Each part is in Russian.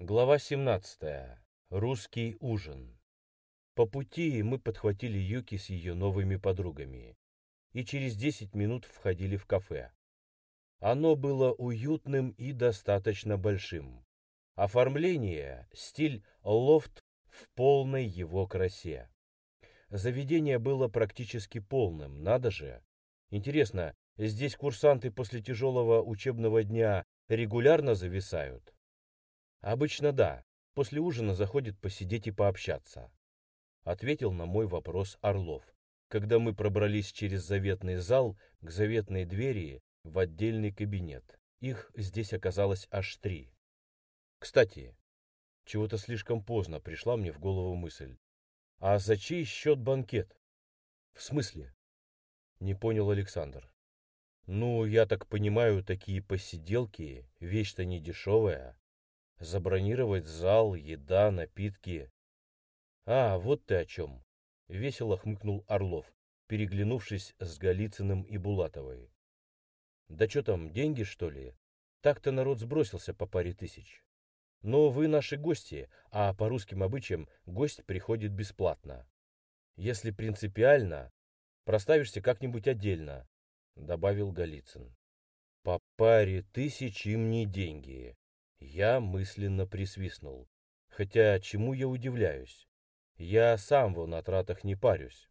Глава 17. Русский ужин. По пути мы подхватили Юки с ее новыми подругами и через 10 минут входили в кафе. Оно было уютным и достаточно большим. Оформление, стиль лофт в полной его красе. Заведение было практически полным, надо же. Интересно, здесь курсанты после тяжелого учебного дня регулярно зависают? Обычно да, после ужина заходит посидеть и пообщаться. Ответил на мой вопрос Орлов, когда мы пробрались через заветный зал к заветной двери в отдельный кабинет. Их здесь оказалось аж три. Кстати, чего-то слишком поздно пришла мне в голову мысль. А за чей счет банкет? В смысле? Не понял Александр. Ну, я так понимаю, такие посиделки — вещь-то не дешевая. Забронировать зал, еда, напитки. А, вот ты о чем. Весело хмыкнул Орлов, переглянувшись с Голицыным и Булатовой. Да что там, деньги, что ли? Так-то народ сбросился по паре тысяч. Но вы наши гости, а по русским обычаям гость приходит бесплатно. Если принципиально, проставишься как-нибудь отдельно, добавил Голицын. По паре тысяч им не деньги. Я мысленно присвистнул. Хотя чему я удивляюсь? Я сам в на тратах не парюсь.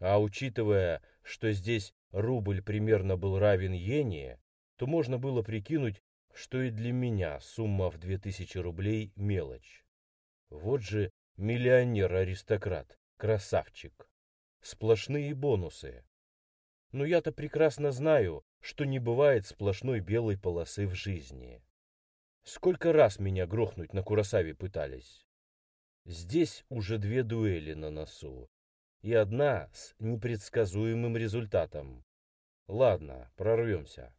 А учитывая, что здесь рубль примерно был равен иене, то можно было прикинуть, что и для меня сумма в 2000 рублей мелочь. Вот же миллионер-аристократ, красавчик. Сплошные бонусы. Но я-то прекрасно знаю, что не бывает сплошной белой полосы в жизни. Сколько раз меня грохнуть на Курасаве пытались. Здесь уже две дуэли на носу. И одна с непредсказуемым результатом. Ладно, прорвемся.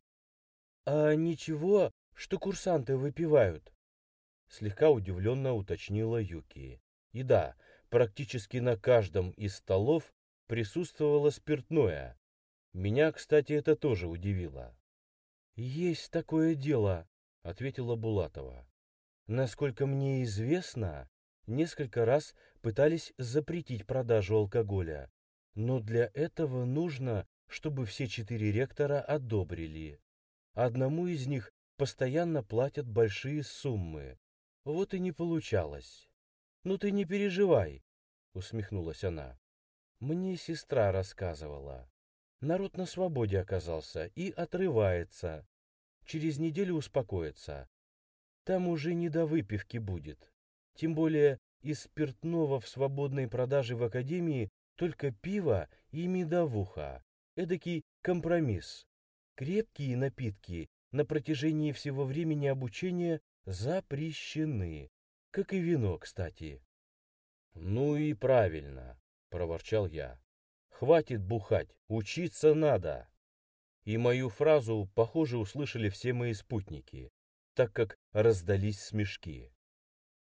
— А ничего, что курсанты выпивают? Слегка удивленно уточнила Юки. И да, практически на каждом из столов присутствовало спиртное. Меня, кстати, это тоже удивило. «Есть такое дело», — ответила Булатова. «Насколько мне известно, несколько раз пытались запретить продажу алкоголя, но для этого нужно, чтобы все четыре ректора одобрили. Одному из них постоянно платят большие суммы. Вот и не получалось. Ну ты не переживай, усмехнулась она. Мне сестра рассказывала. Народ на свободе оказался и отрывается. Через неделю успокоится. Там уже не до выпивки будет. Тем более из спиртного в свободной продаже в академии только пиво и медовуха. Эдакий компромисс. Крепкие напитки на протяжении всего времени обучения запрещены, как и вино, кстати. Ну и правильно, проворчал я. Хватит бухать, учиться надо. И мою фразу, похоже, услышали все мои спутники, так как раздались смешки.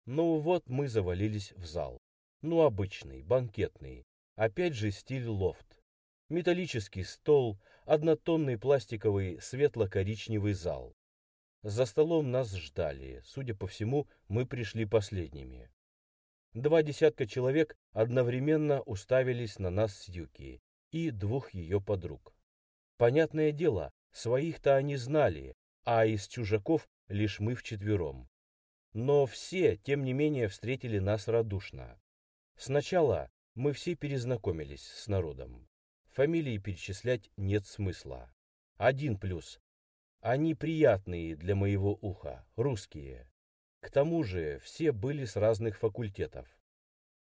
Ну вот мы завалились в зал. Ну обычный, банкетный. Опять же стиль лофт металлический стол, однотонный пластиковый светло-коричневый зал. За столом нас ждали, судя по всему, мы пришли последними. Два десятка человек одновременно уставились на нас с Юки и двух ее подруг. Понятное дело, своих-то они знали, а из чужаков лишь мы вчетвером. Но все, тем не менее, встретили нас радушно. Сначала мы все перезнакомились с народом. Фамилии перечислять нет смысла. Один плюс. Они приятные для моего уха, русские. К тому же все были с разных факультетов.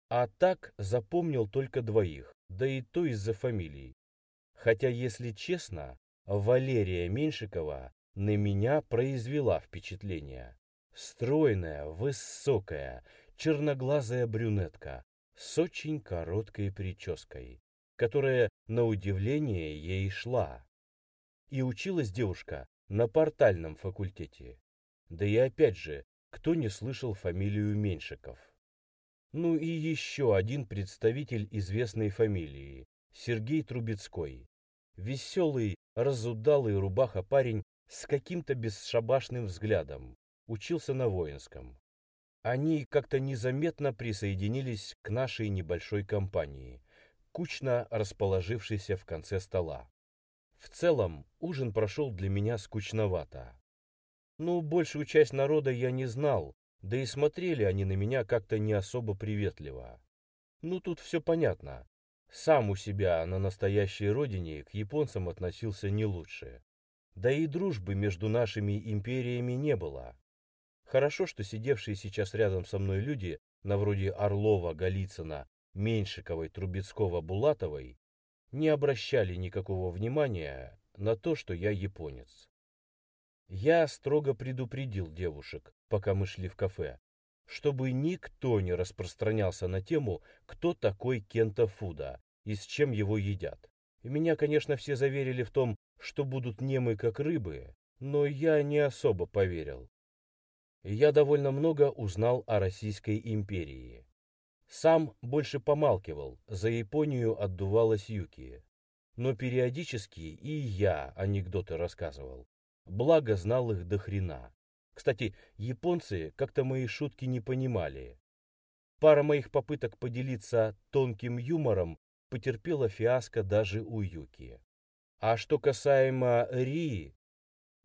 А так запомнил только двоих, да и то из-за фамилий. Хотя, если честно, Валерия Меньшикова на меня произвела впечатление. Стройная, высокая, черноглазая брюнетка с очень короткой прической которая, на удивление, ей шла. И училась девушка на портальном факультете. Да и опять же, кто не слышал фамилию Меньшиков? Ну и еще один представитель известной фамилии, Сергей Трубецкой. Веселый, разудалый рубаха парень с каким-то бесшабашным взглядом. Учился на воинском. они как-то незаметно присоединились к нашей небольшой компании, кучно расположившейся в конце стола. В целом, ужин прошел для меня скучновато. Ну, большую часть народа я не знал, да и смотрели они на меня как-то не особо приветливо. Ну, тут все понятно. Сам у себя на настоящей родине к японцам относился не лучше. Да и дружбы между нашими империями не было. Хорошо, что сидевшие сейчас рядом со мной люди, на вроде Орлова, Голицына, Меньшиковой, Трубецкого, Булатовой, не обращали никакого внимания на то, что я японец. Я строго предупредил девушек, пока мы шли в кафе, чтобы никто не распространялся на тему, кто такой Кента Фуда и с чем его едят. И меня, конечно, все заверили в том, что будут немы как рыбы, но я не особо поверил. Я довольно много узнал о Российской империи. Сам больше помалкивал, за Японию отдувалась Юки. Но периодически и я анекдоты рассказывал. Благо знал их до хрена. Кстати, японцы как-то мои шутки не понимали. Пара моих попыток поделиться тонким юмором потерпела фиаско даже у Юки. А что касаемо Ри,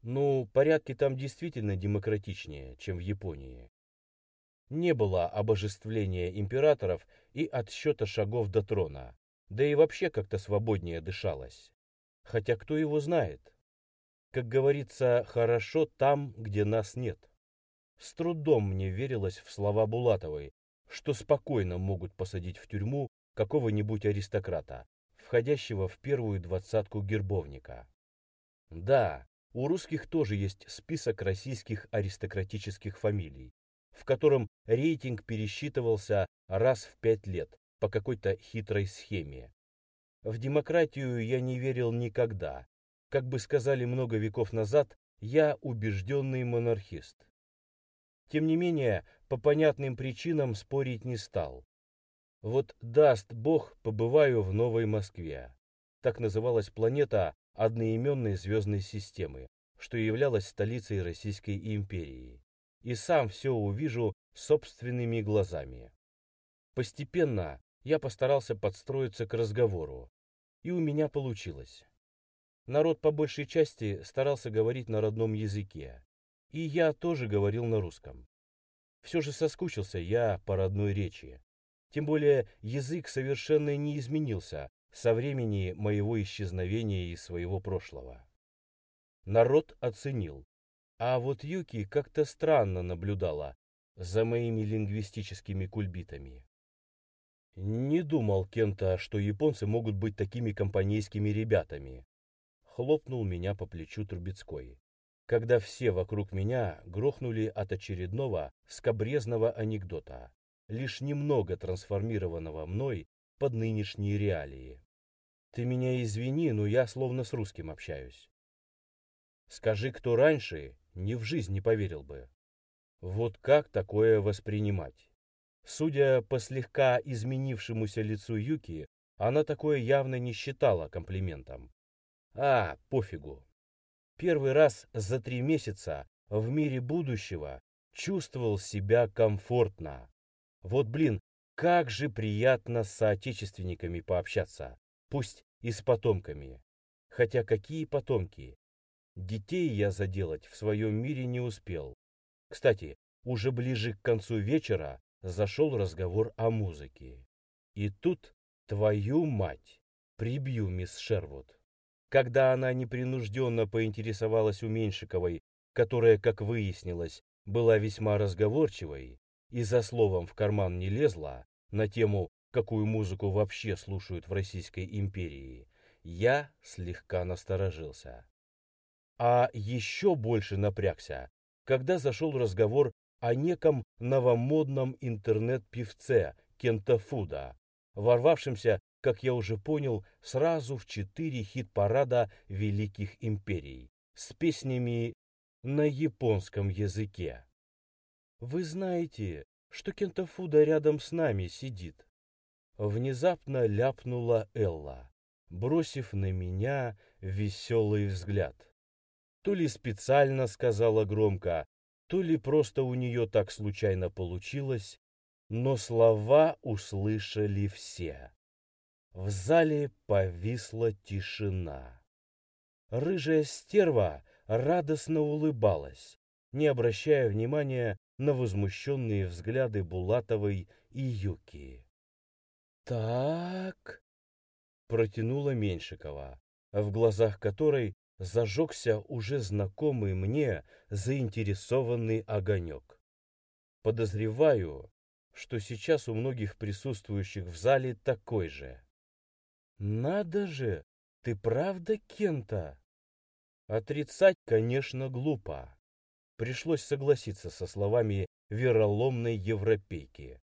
ну, порядки там действительно демократичнее, чем в Японии не было обожествления императоров и отсчета шагов до трона, да и вообще как-то свободнее дышалось. Хотя кто его знает? Как говорится, хорошо там, где нас нет. С трудом мне верилось в слова Булатовой, что спокойно могут посадить в тюрьму какого-нибудь аристократа, входящего в первую двадцатку гербовника. Да, у русских тоже есть список российских аристократических фамилий, в котором рейтинг пересчитывался раз в пять лет по какой-то хитрой схеме. В демократию я не верил никогда. Как бы сказали много веков назад, я убежденный монархист. Тем не менее, по понятным причинам спорить не стал. Вот даст Бог, побываю в Новой Москве. Так называлась планета одноименной звездной системы, что являлась столицей Российской империи и сам все увижу собственными глазами. Постепенно я постарался подстроиться к разговору, и у меня получилось. Народ по большей части старался говорить на родном языке, и я тоже говорил на русском. Все же соскучился я по родной речи. Тем более язык совершенно не изменился со времени моего исчезновения из своего прошлого. Народ оценил, а вот Юки как-то странно наблюдала за моими лингвистическими кульбитами. Не думал Кента, что японцы могут быть такими компанейскими ребятами. Хлопнул меня по плечу Трубецкой, когда все вокруг меня грохнули от очередного скобрезного анекдота, лишь немного трансформированного мной под нынешние реалии. Ты меня извини, но я словно с русским общаюсь. Скажи, кто раньше, ни в жизнь не поверил бы. Вот как такое воспринимать? Судя по слегка изменившемуся лицу Юки, она такое явно не считала комплиментом. А, пофигу. Первый раз за три месяца в мире будущего чувствовал себя комфортно. Вот, блин, как же приятно с соотечественниками пообщаться, пусть и с потомками. Хотя какие потомки? Детей я заделать в своем мире не успел. Кстати, уже ближе к концу вечера зашел разговор о музыке. И тут, твою мать, прибью мисс Шервуд. Когда она непринужденно поинтересовалась у Меньшиковой, которая, как выяснилось, была весьма разговорчивой и за словом в карман не лезла на тему, какую музыку вообще слушают в Российской империи, я слегка насторожился. А еще больше напрягся, когда зашел разговор о неком новомодном интернет-певце Кента Фуда, ворвавшемся, как я уже понял, сразу в четыре хит-парада великих империй с песнями на японском языке. Вы знаете, что Кента Фуда рядом с нами сидит? Внезапно ляпнула Элла, бросив на меня веселый взгляд то ли специально сказала громко, то ли просто у нее так случайно получилось, но слова услышали все. В зале повисла тишина. Рыжая стерва радостно улыбалась, не обращая внимания на возмущенные взгляды Булатовой и Юки. «Так...» — протянула Меньшикова, в глазах которой зажегся уже знакомый мне заинтересованный огонек. Подозреваю, что сейчас у многих присутствующих в зале такой же. «Надо же! Ты правда Кента?» Отрицать, конечно, глупо. Пришлось согласиться со словами вероломной европейки.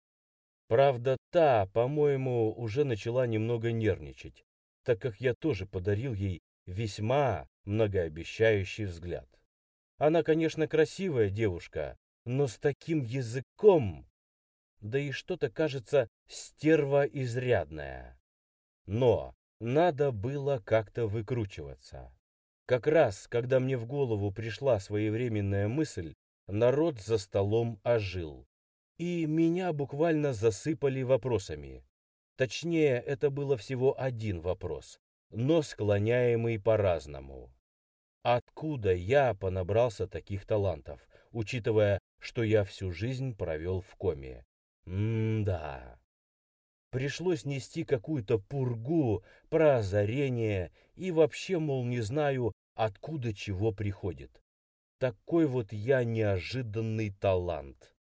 Правда, та, по-моему, уже начала немного нервничать, так как я тоже подарил ей весьма многообещающий взгляд. Она, конечно, красивая девушка, но с таким языком... Да и что-то, кажется, стерва изрядная. Но надо было как-то выкручиваться. Как раз, когда мне в голову пришла своевременная мысль, народ за столом ожил. И меня буквально засыпали вопросами. Точнее, это было всего один вопрос, но склоняемый по-разному. Откуда я понабрался таких талантов, учитывая, что я всю жизнь провел в коме? М-да. Пришлось нести какую-то пургу про озарение и вообще, мол, не знаю, откуда чего приходит. Такой вот я неожиданный талант.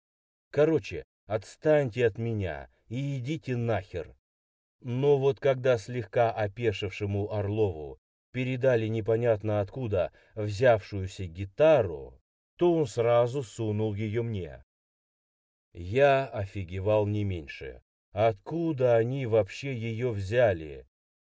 Короче, отстаньте от меня и идите нахер. Но вот когда слегка опешившему Орлову передали непонятно откуда взявшуюся гитару, то он сразу сунул ее мне. Я офигевал не меньше. Откуда они вообще ее взяли?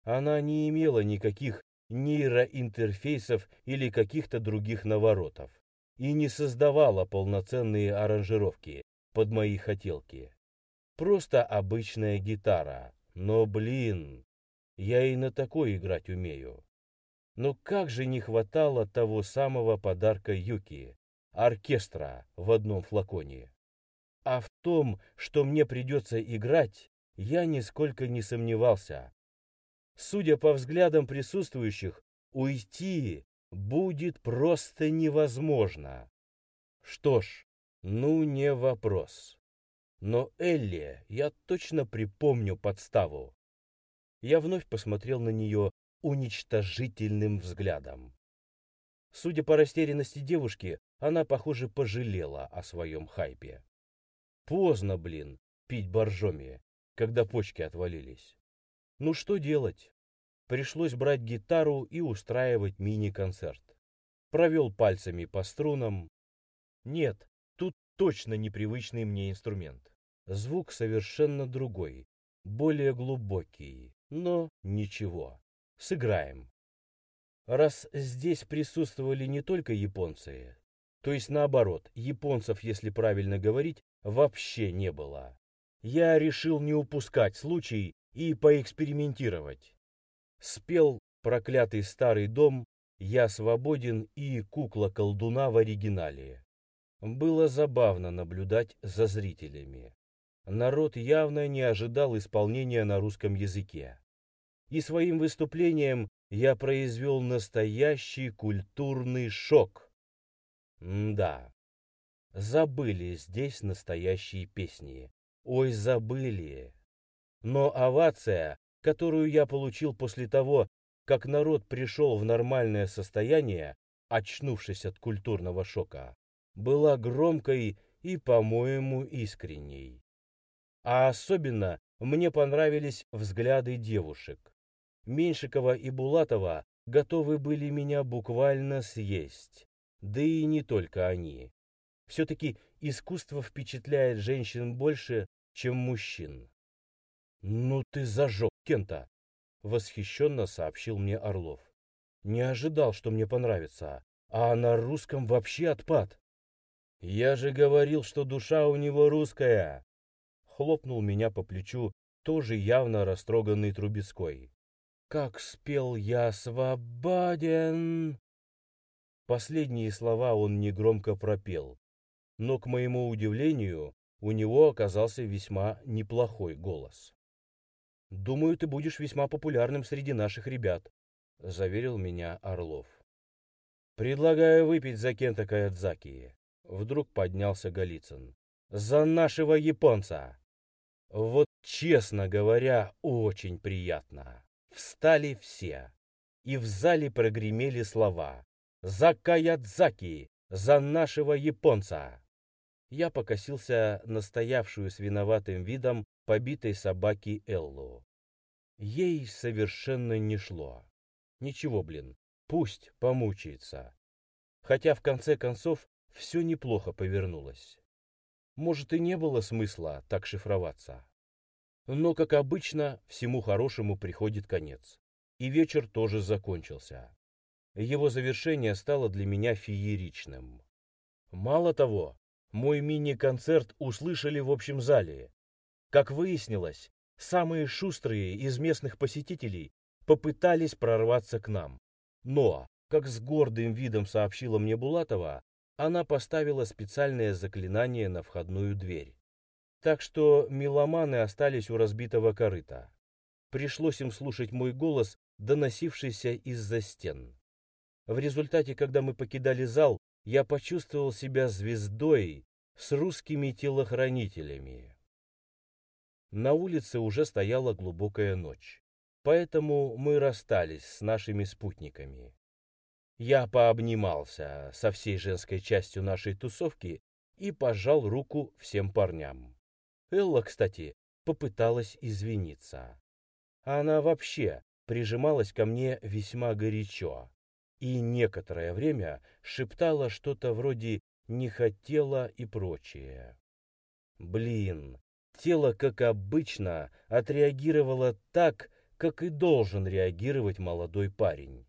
Она не имела никаких нейроинтерфейсов или каких-то других наворотов и не создавала полноценные аранжировки под мои хотелки. Просто обычная гитара. Но, блин, я и на такой играть умею. Но как же не хватало того самого подарка Юки, оркестра в одном флаконе. А в том, что мне придется играть, я нисколько не сомневался. Судя по взглядам присутствующих, уйти будет просто невозможно. Что ж, ну не вопрос. Но Элли, я точно припомню подставу. Я вновь посмотрел на нее уничтожительным взглядом. Судя по растерянности девушки, она, похоже, пожалела о своем хайпе. Поздно, блин, пить боржоми, когда почки отвалились. Ну что делать? Пришлось брать гитару и устраивать мини-концерт. Провел пальцами по струнам. Нет, тут точно непривычный мне инструмент. Звук совершенно другой, более глубокий, но ничего. Сыграем. Раз здесь присутствовали не только японцы, то есть наоборот, японцев, если правильно говорить, вообще не было. Я решил не упускать случай и поэкспериментировать. Спел проклятый старый дом «Я свободен» и «Кукла колдуна» в оригинале. Было забавно наблюдать за зрителями. Народ явно не ожидал исполнения на русском языке. И своим выступлением я произвел настоящий культурный шок. Да, забыли здесь настоящие песни. Ой, забыли. Но овация, которую я получил после того, как народ пришел в нормальное состояние, очнувшись от культурного шока, была громкой и, по-моему, искренней. А особенно мне понравились взгляды девушек. Меньшикова и Булатова готовы были меня буквально съесть. Да и не только они. Все-таки искусство впечатляет женщин больше, чем мужчин. «Ну ты зажег, Кента!» — восхищенно сообщил мне Орлов. «Не ожидал, что мне понравится, а на русском вообще отпад». «Я же говорил, что душа у него русская!» Хлопнул меня по плечу тоже явно растроганный Трубецкой. «Как спел я свободен!» Последние слова он негромко пропел, но, к моему удивлению, у него оказался весьма неплохой голос. «Думаю, ты будешь весьма популярным среди наших ребят», — заверил меня Орлов. «Предлагаю выпить за Кента Каядзаки», — вдруг поднялся Голицын. «За нашего японца!» Вот, честно говоря, очень приятно. Встали все, и в зале прогремели слова «За Каядзаки! За нашего японца!» Я покосился на стоявшую с виноватым видом побитой собаки Эллу. Ей совершенно не шло. Ничего, блин, пусть помучается. Хотя в конце концов все неплохо повернулось. Может и не было смысла так шифроваться. Но, как обычно, всему хорошему приходит конец. И вечер тоже закончился. Его завершение стало для меня фееричным. Мало того, мой мини-концерт услышали в общем зале. Как выяснилось, самые шустрые из местных посетителей попытались прорваться к нам. Но, как с гордым видом сообщила мне Булатова, она поставила специальное заклинание на входную дверь. Так что меломаны остались у разбитого корыта. Пришлось им слушать мой голос, доносившийся из-за стен. В результате, когда мы покидали зал, я почувствовал себя звездой с русскими телохранителями. На улице уже стояла глубокая ночь, поэтому мы расстались с нашими спутниками. Я пообнимался со всей женской частью нашей тусовки и пожал руку всем парням. Элла, кстати, попыталась извиниться. Она вообще прижималась ко мне весьма горячо и некоторое время шептала что-то вроде «не хотела» и прочее. Блин, тело, как обычно, отреагировало так, как и должен реагировать молодой парень.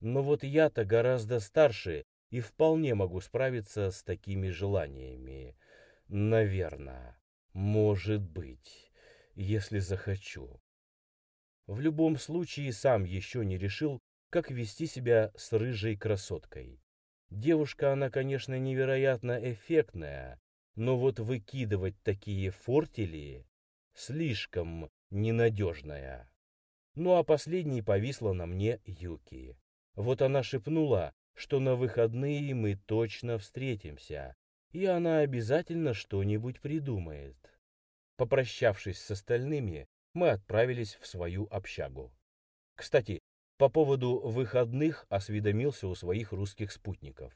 Но вот я-то гораздо старше и вполне могу справиться с такими желаниями. Наверное. Может быть, если захочу. В любом случае, сам еще не решил, как вести себя с рыжей красоткой. Девушка она, конечно, невероятно эффектная, но вот выкидывать такие фортели слишком ненадежная. Ну а последней повисла на мне Юки. Вот она шепнула, что на выходные мы точно встретимся, и она обязательно что-нибудь придумает. Попрощавшись с остальными, мы отправились в свою общагу. Кстати, по поводу выходных осведомился у своих русских спутников.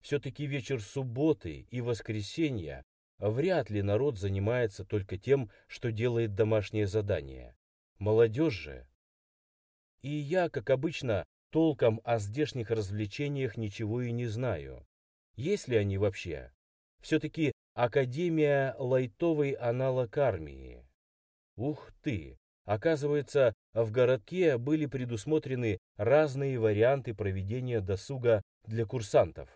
Все-таки вечер субботы и воскресенья вряд ли народ занимается только тем, что делает домашнее задание. Молодежь же. И я, как обычно, толком о здешних развлечениях ничего и не знаю. Есть ли они вообще? Все-таки Академия – лайтовый аналог армии. Ух ты! Оказывается, в городке были предусмотрены разные варианты проведения досуга для курсантов.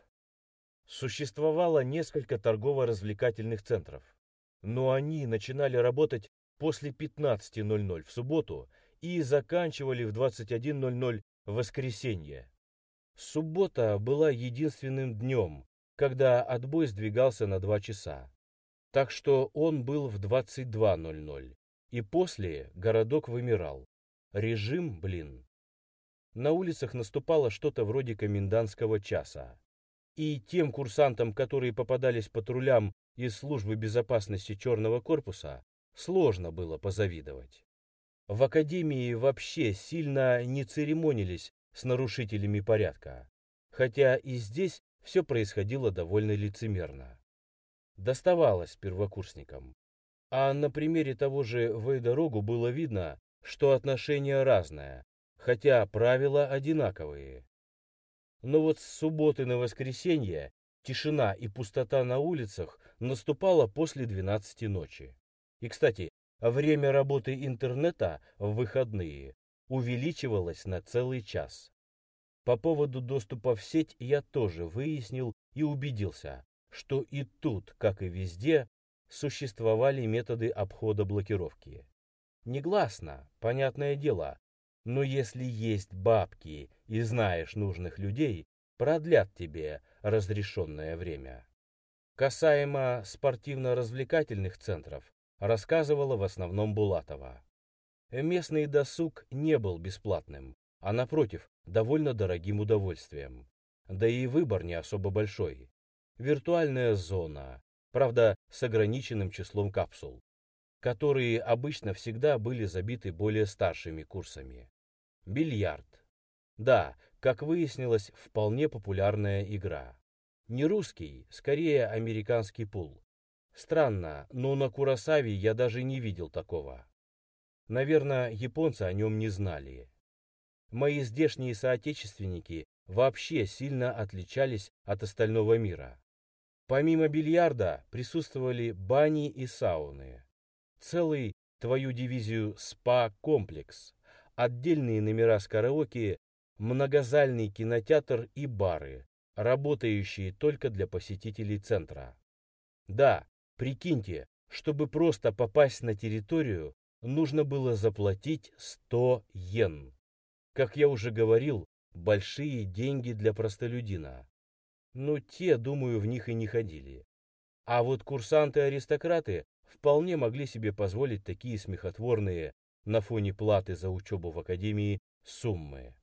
Существовало несколько торгово-развлекательных центров, но они начинали работать после 15.00 в субботу и заканчивали в 21.00 в воскресенье. Суббота была единственным днем, когда отбой сдвигался на 2 часа. Так что он был в 22.00, и после городок вымирал. Режим, блин. На улицах наступало что-то вроде комендантского часа. И тем курсантам, которые попадались патрулям из службы безопасности Черного корпуса, сложно было позавидовать. В академии вообще сильно не церемонились с нарушителями порядка, хотя и здесь все происходило довольно лицемерно. Доставалось первокурсникам. А на примере того же Вейдорогу было видно, что отношение разное, хотя правила одинаковые. Но вот с субботы на воскресенье тишина и пустота на улицах наступала после 12 ночи. И, кстати, время работы интернета в выходные увеличивалось на целый час. По поводу доступа в сеть я тоже выяснил и убедился, что и тут, как и везде, существовали методы обхода блокировки. Негласно, понятное дело, но если есть бабки и знаешь нужных людей, продлят тебе разрешенное время. Касаемо спортивно-развлекательных центров, рассказывала в основном Булатова. Местный досуг не был бесплатным, а напротив, довольно дорогим удовольствием. Да и выбор не особо большой. Виртуальная зона, правда, с ограниченным числом капсул, которые обычно всегда были забиты более старшими курсами. Бильярд. Да, как выяснилось, вполне популярная игра. Не русский, скорее американский пул. Странно, но на Курасаве я даже не видел такого. Наверное, японцы о нем не знали. Мои здешние соотечественники вообще сильно отличались от остального мира. Помимо бильярда присутствовали бани и сауны. Целый твою дивизию спа-комплекс, отдельные номера с караоке, многозальный кинотеатр и бары, работающие только для посетителей центра. Да, прикиньте, чтобы просто попасть на территорию, нужно было заплатить 100 йен. Как я уже говорил, большие деньги для простолюдина. Но те, думаю, в них и не ходили. А вот курсанты-аристократы вполне могли себе позволить такие смехотворные на фоне платы за учебу в академии суммы.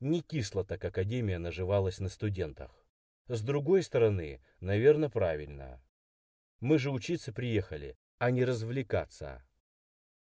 Не кисло так Академия наживалась на студентах. С другой стороны, наверное, правильно. Мы же учиться приехали, а не развлекаться.